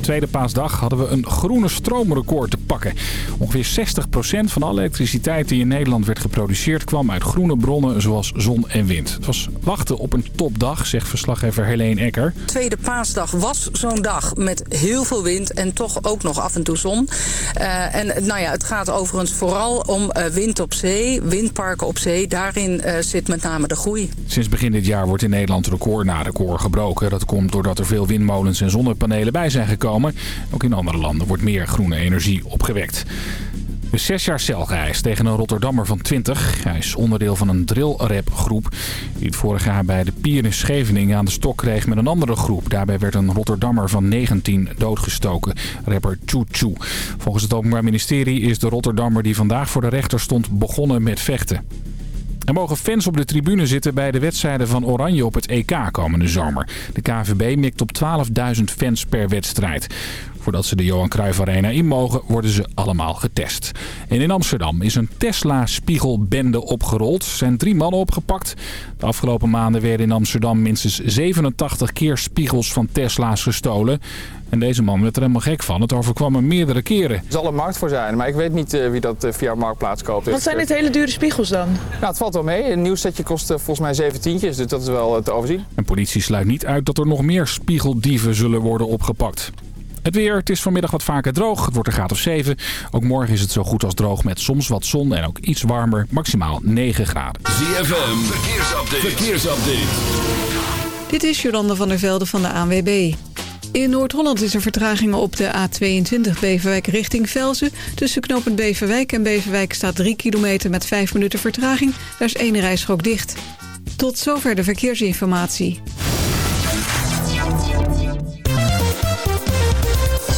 Tweede paasdag hadden we een groene stroomrecord te pakken. Ongeveer 60% van alle elektriciteit die in Nederland werd geproduceerd... kwam uit groene bronnen zoals zon en wind. Het was wachten op een topdag, zegt verslaggever Helene Ecker. Tweede paasdag was zo'n dag met heel veel wind en toch ook nog af en toe zon. Uh, en nou ja, het gaat overigens vooral om uh, wind op zee, windparken op zee. Daarin uh, zit met name de groei. Sinds begin dit jaar wordt in Nederland record na record gebroken. Dat komt doordat er veel windmolens en zonnepanelen bij zijn gekomen. Ook in andere landen wordt meer groene energie opgewekt. De zes jaar cel geëist tegen een Rotterdammer van 20. Hij is onderdeel van een drillrap groep die het vorig jaar bij de Pier in Scheveningen aan de stok kreeg met een andere groep. Daarbij werd een Rotterdammer van 19 doodgestoken, rapper Choo Choo. Volgens het Openbaar Ministerie is de Rotterdammer die vandaag voor de rechter stond begonnen met vechten. Er mogen fans op de tribune zitten bij de wedstrijden van Oranje op het EK komende zomer. De KVB mikt op 12.000 fans per wedstrijd. Voordat ze de Johan Cruijff Arena in mogen, worden ze allemaal getest. En in Amsterdam is een Tesla-spiegelbende opgerold. Er zijn drie mannen opgepakt. De afgelopen maanden werden in Amsterdam minstens 87 keer spiegels van Tesla's gestolen. En deze man werd er helemaal gek van. Het overkwam hem meerdere keren. Er zal een markt voor zijn, maar ik weet niet uh, wie dat uh, via Marktplaats koopt. Wat zijn dit hele dure spiegels dan? Nou, het valt wel mee. Een nieuw setje kost volgens mij 17, dus dat is wel te overzien. En politie sluit niet uit dat er nog meer spiegeldieven zullen worden opgepakt. Het weer, het is vanmiddag wat vaker droog. Het wordt een graad of 7. Ook morgen is het zo goed als droog met soms wat zon en ook iets warmer. Maximaal 9 graden. ZFM, verkeersupdate. verkeersupdate. Dit is Jolanda van der Velde van de ANWB. In Noord-Holland is er vertraging op de A22 Beverwijk richting Velzen. Tussen knooppunt Beverwijk en Beverwijk staat 3 kilometer met 5 minuten vertraging. Daar is één rijstrook dicht. Tot zover de verkeersinformatie.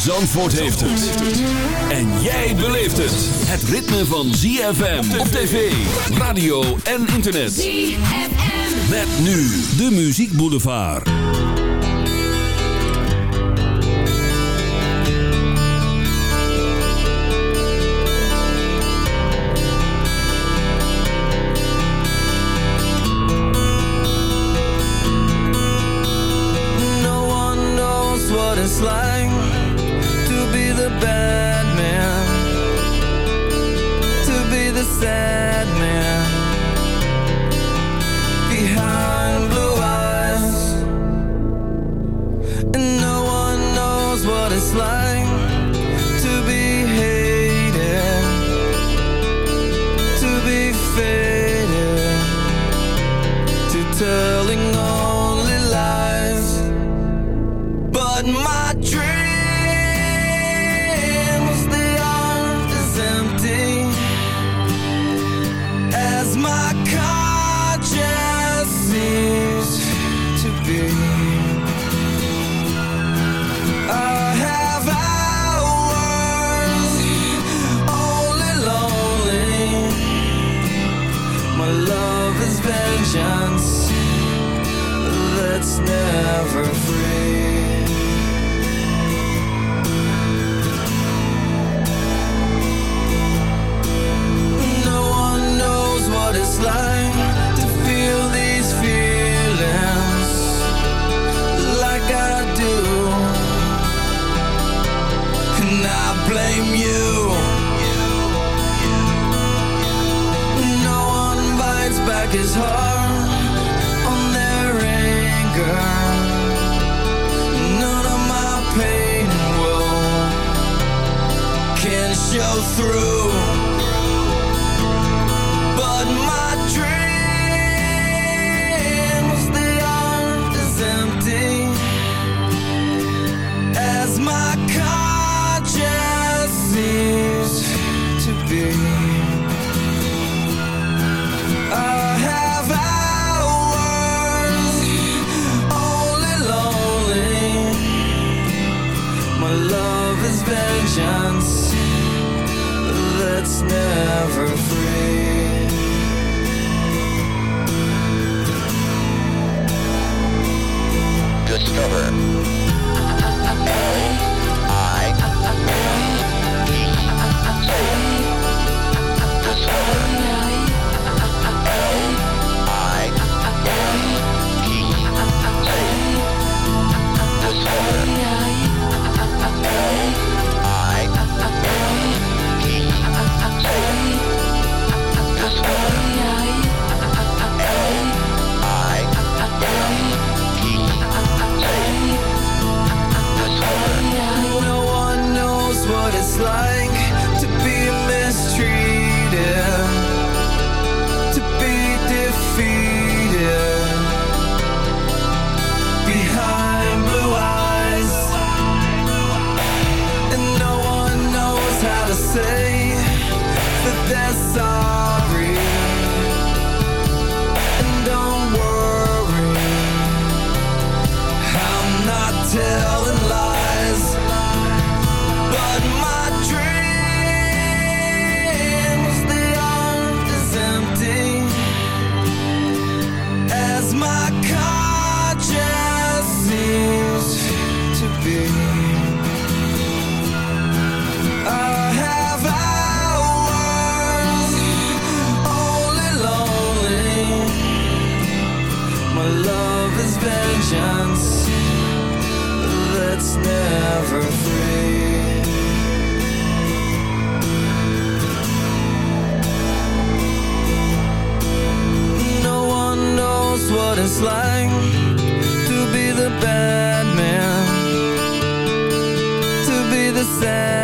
Zandvoort heeft het. En jij beleeft het. Het ritme van ZFM op tv, radio en internet. ZFM. Met nu de Muziek Boulevard. No one knows what it's like sad man behind blue eyes, and no one knows what it's like Never free. said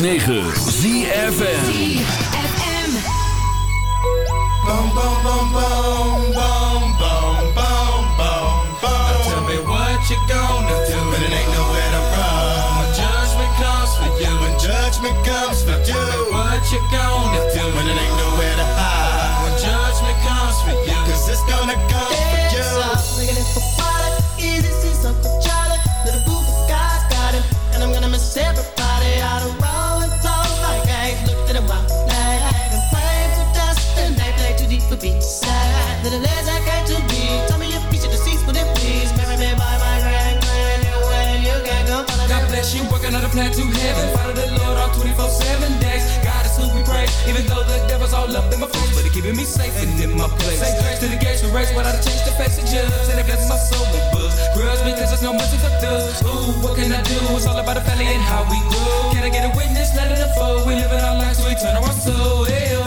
106.9 ZFN plan to heaven. Follow the Lord all 24 7 days. God is who we praise, even though the devil's all up in my face. But he keeping me safe and in my place. Say grace to the gates we race without a change to face the judge. And it blesses my soul with books. Grudge because there's no mercy for thugs. Ooh, what can I do? It's all about the family and how we grow. Can I get a witness? Let it unfold. We living our lives, we turn our soul. Hey, oh,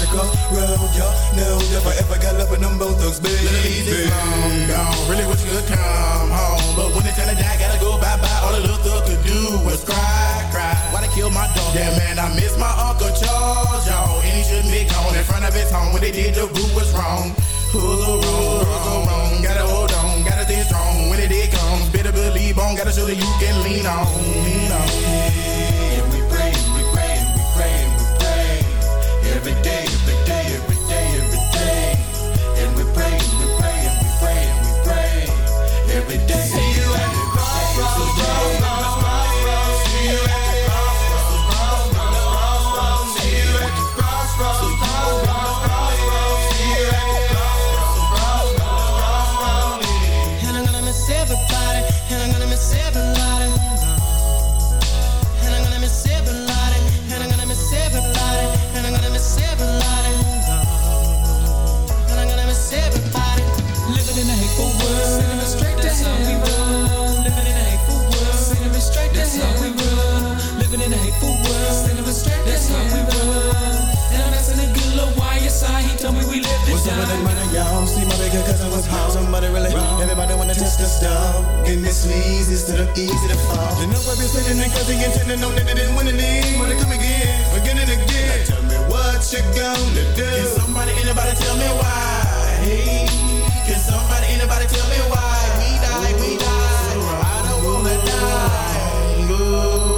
meet you up at. Y'all know if I ever got love with them both thugs, baby. Easy, long gone. Really wish you could come home. But when it's time to die, gotta go bye bye. All the little thug could do was cry, cry. Why they kill my dog? Yeah, man, I miss my Uncle Charles, y'all. And he shouldn't be gone in front of his home. When they did, the root was wrong. Who's so wrong? Who's so wrong? Gotta hold on, gotta stay strong. When it day comes, better believe on. Gotta show that you can lean on. Lean on. And we money, y'all? See my bigger cousin was home. Somebody really Everybody wanna test the stuff. And this leads instead of easy to fall. You know I've been sitting and he intending on that it didn't win any. Wanna come again, again and again. Now tell me what you gonna do. Can somebody, anybody tell me why? Hey, can somebody, anybody tell me why? We die, we die. I don't wanna die. Go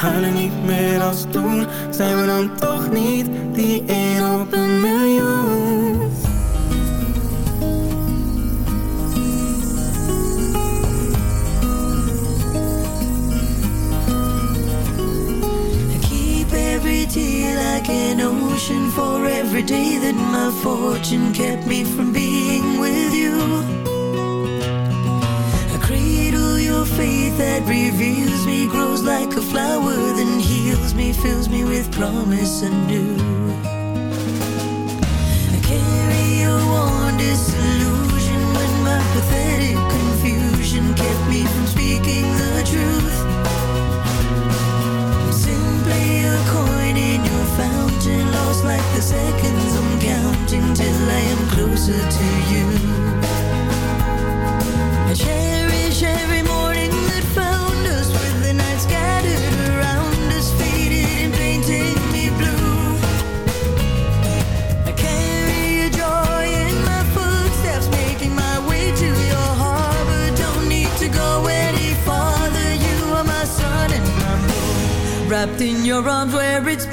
huilen niet meer als toen Zijn we dan toch niet die één op een miljoen I keep every tear like an ocean for every day that my fortune kept me from being with you. I cradle your faith that reveals grows like a flower, then heals me, fills me with promise anew. I carry your warm disillusion when my pathetic confusion kept me from speaking the truth. Simply a coin in your fountain, lost like the seconds I'm counting till I am closer to you. I cherish every morning moon. Wrapped in your arms where it's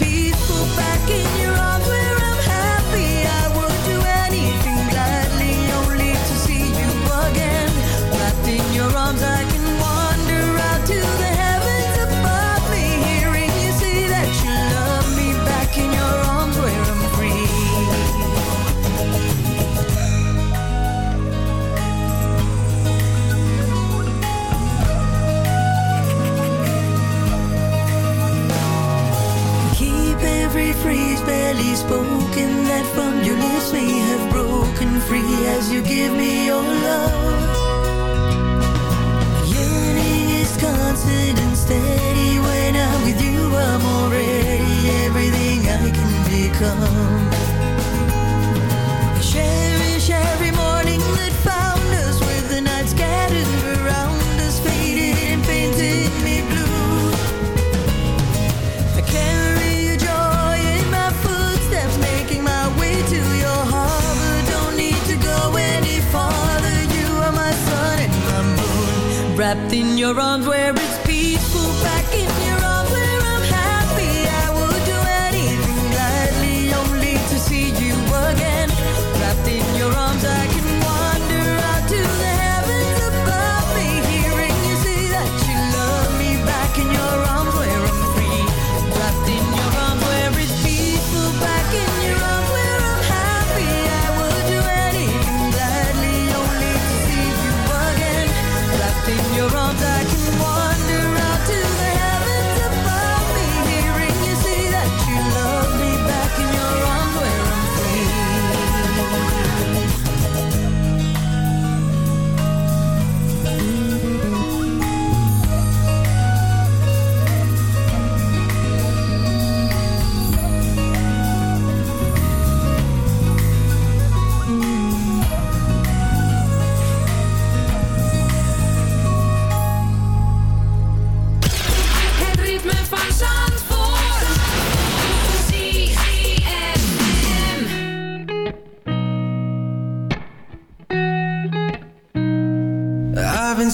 free as you give me your love. Yearning is constant and steady. When I'm with you, I'm already everything I can become. trapped in your arms where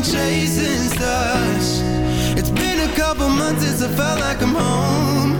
been chasing stars. It's been a couple months since I felt like I'm home.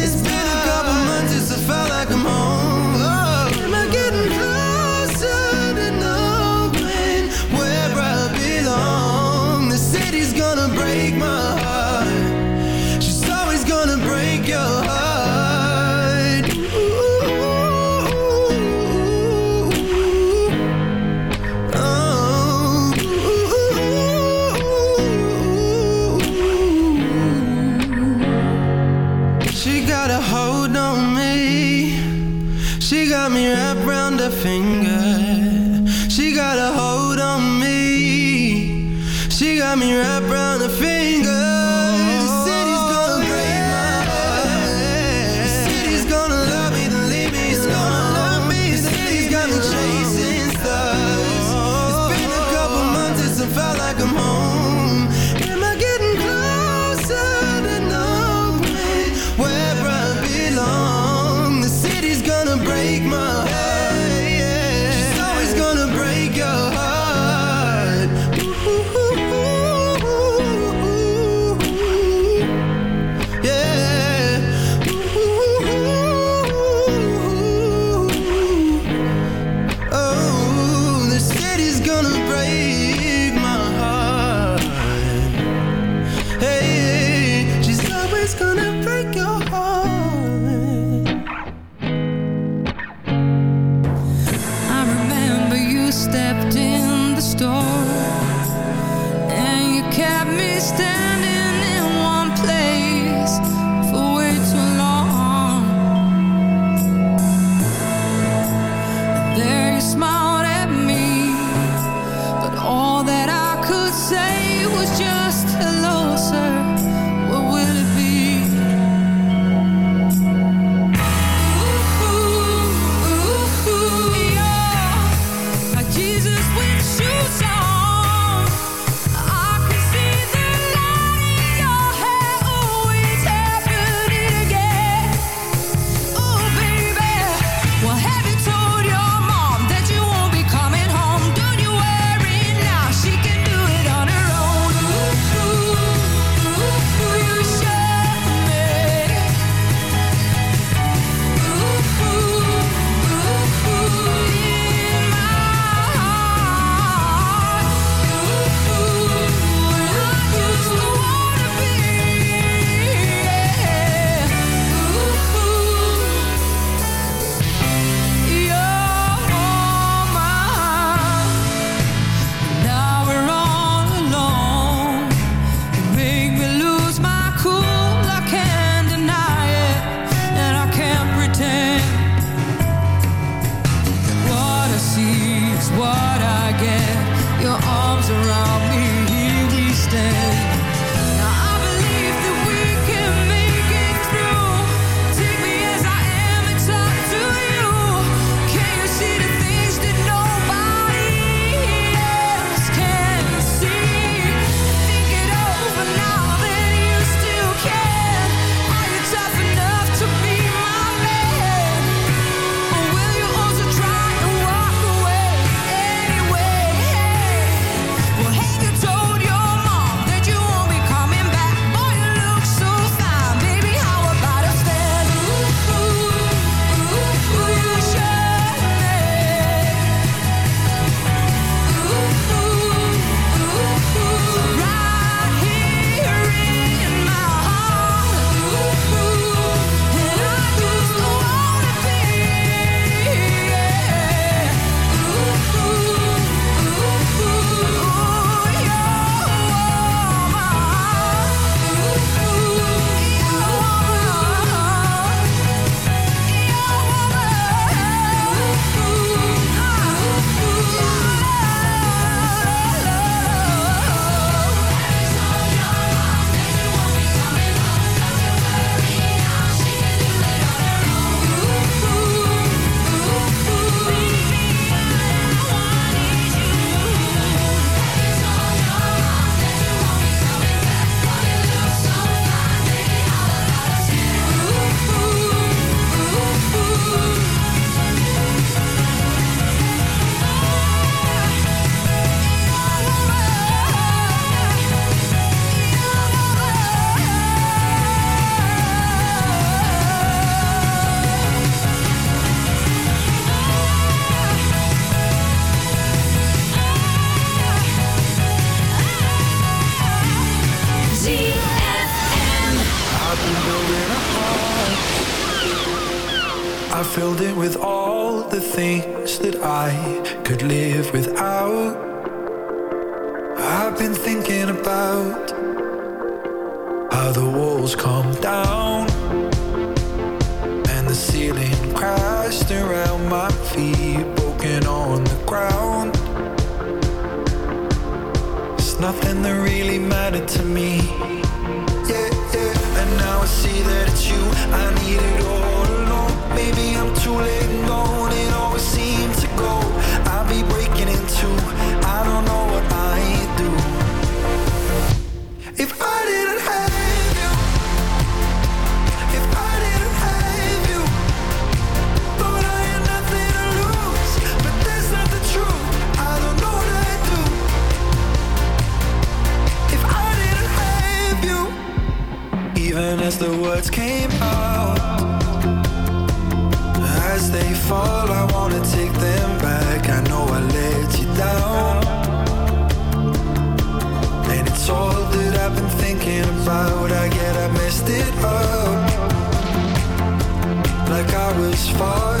this far.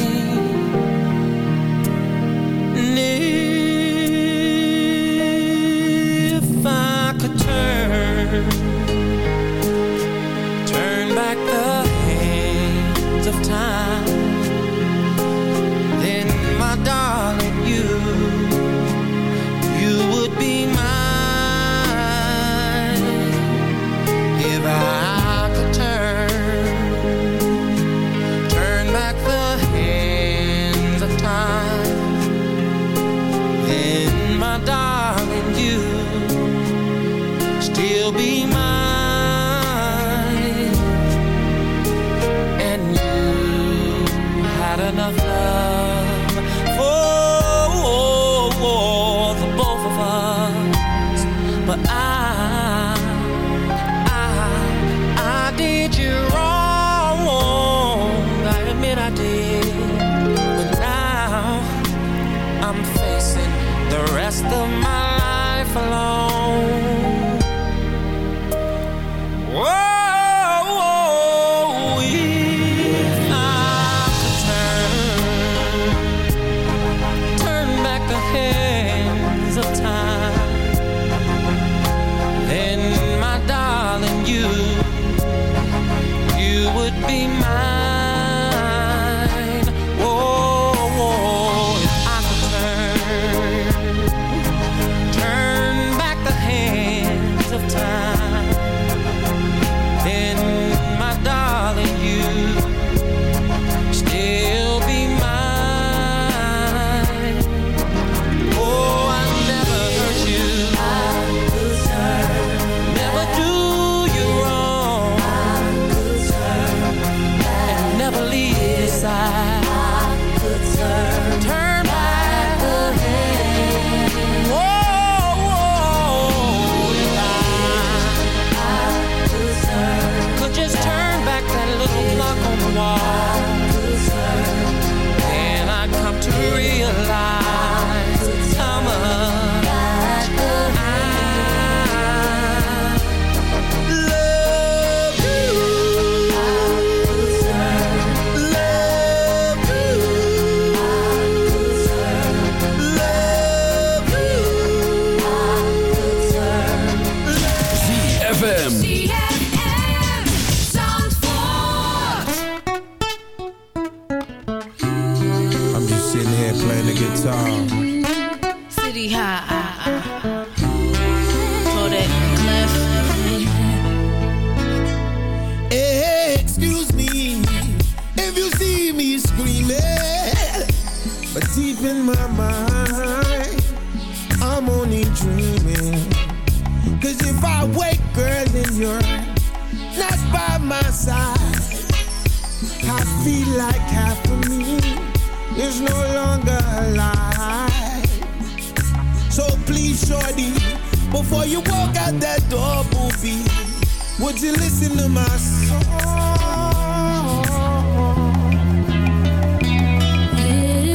you?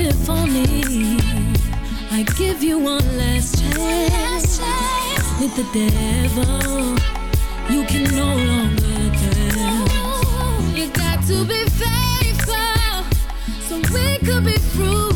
If only I give you one last chance, with the devil, you can no longer dance. You got to be faithful, so we could be through.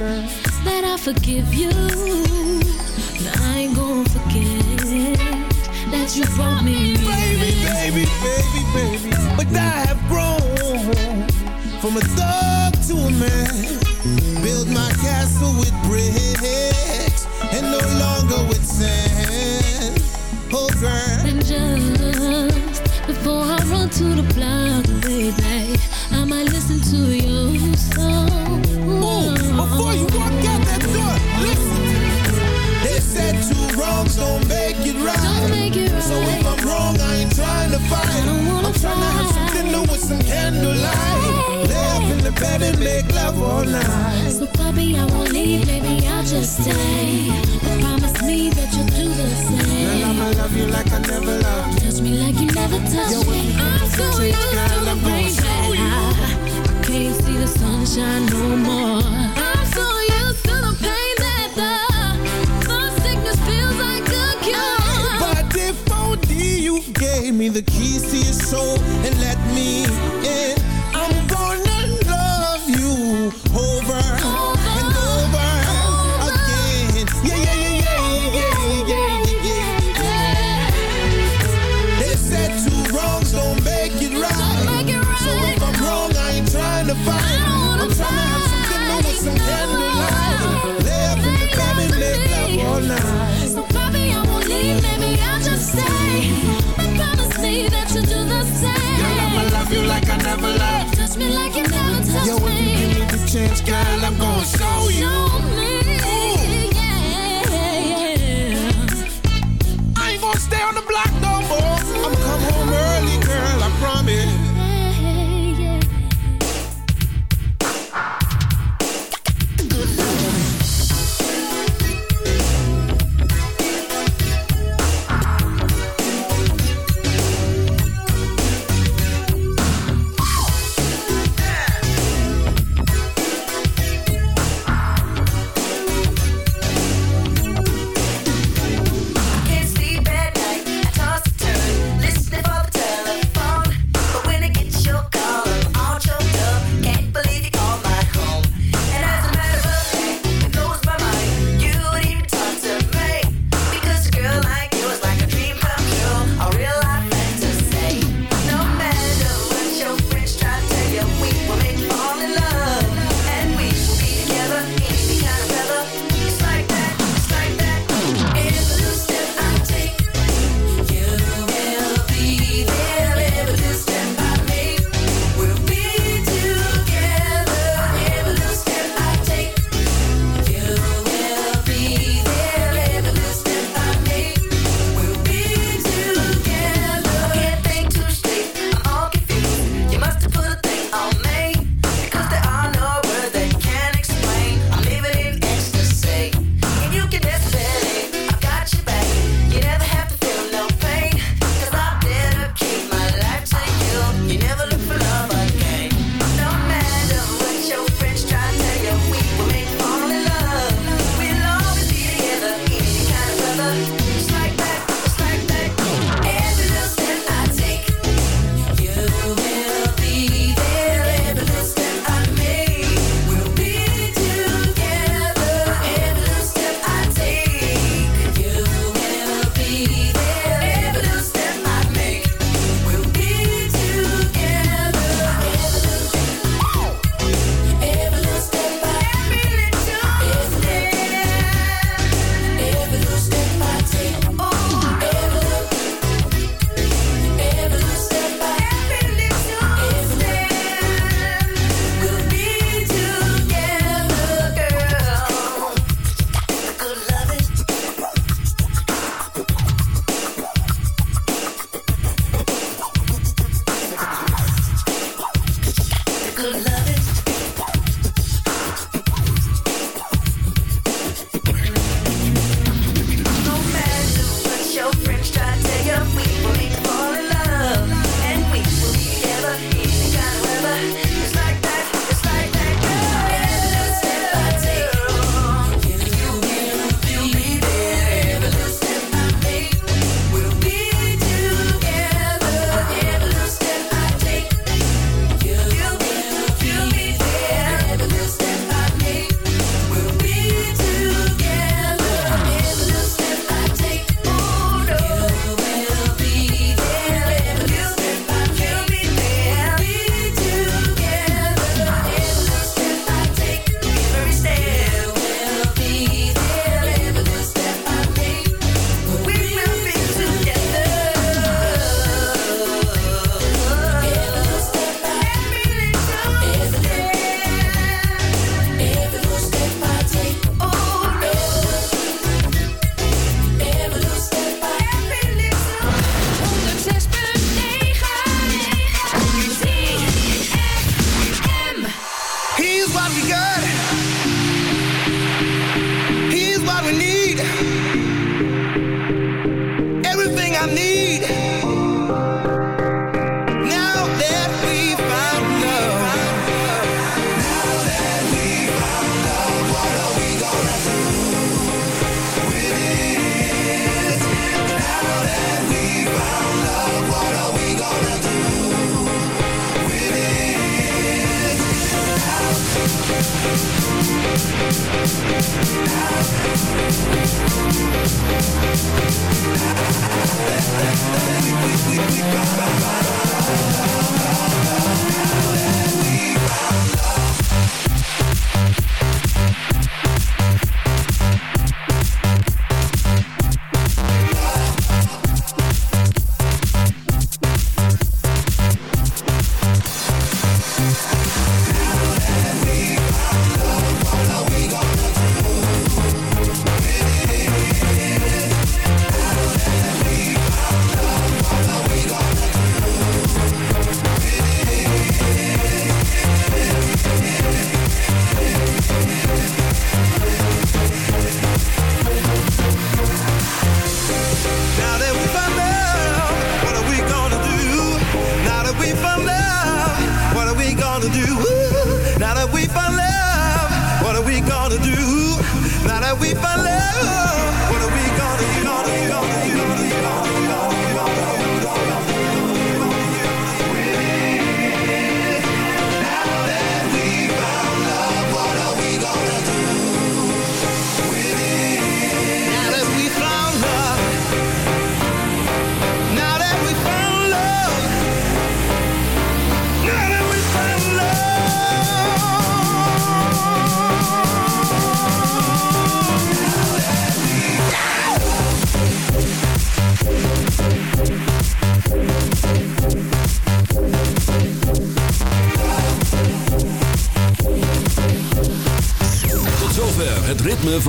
that I forgive you. But I ain't gonna forget that you broke me. Baby, baby, baby, baby. But I have grown from a thug to a man. Build my castle with bricks and no longer with sand. Oh, girl. And just before I run to the block, baby, I might listen to your song before you walk out that door, listen. They said two wrongs don't make it right. Don't make it So if I'm wrong, I ain't trying to fight. I'm trying to have some dinner with some candlelight. Lay up in the bed and make love all night. So, puppy, I won't leave, baby, I'll just stay. But promise me that you'll do the same. Girl, I'ma love you like I never loved you. Touch me like you never touched me. I'm so used to the rain I, I can't see the sunshine no more. Me the keys to your soul and let me